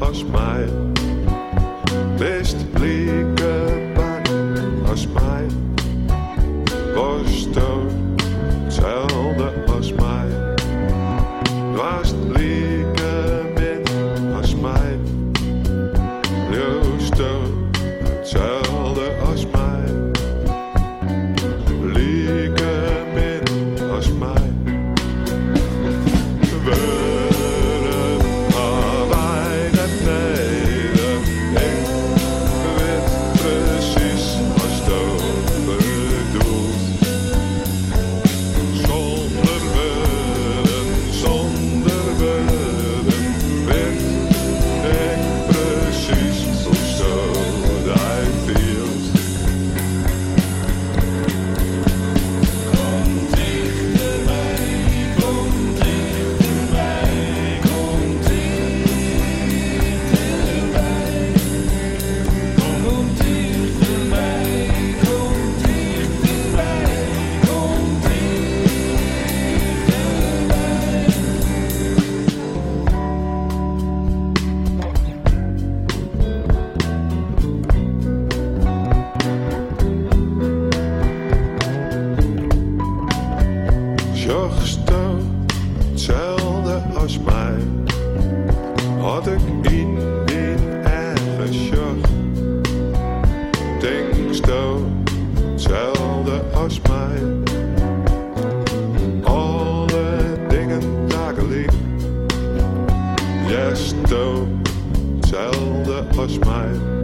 og smil. Næst blikker Toch hetzelfde als mij. Had ik in mijn eigen sjocht. Denk hetzelfde als mij. Alle dingen dagelijks. Jij hetzelfde als mij.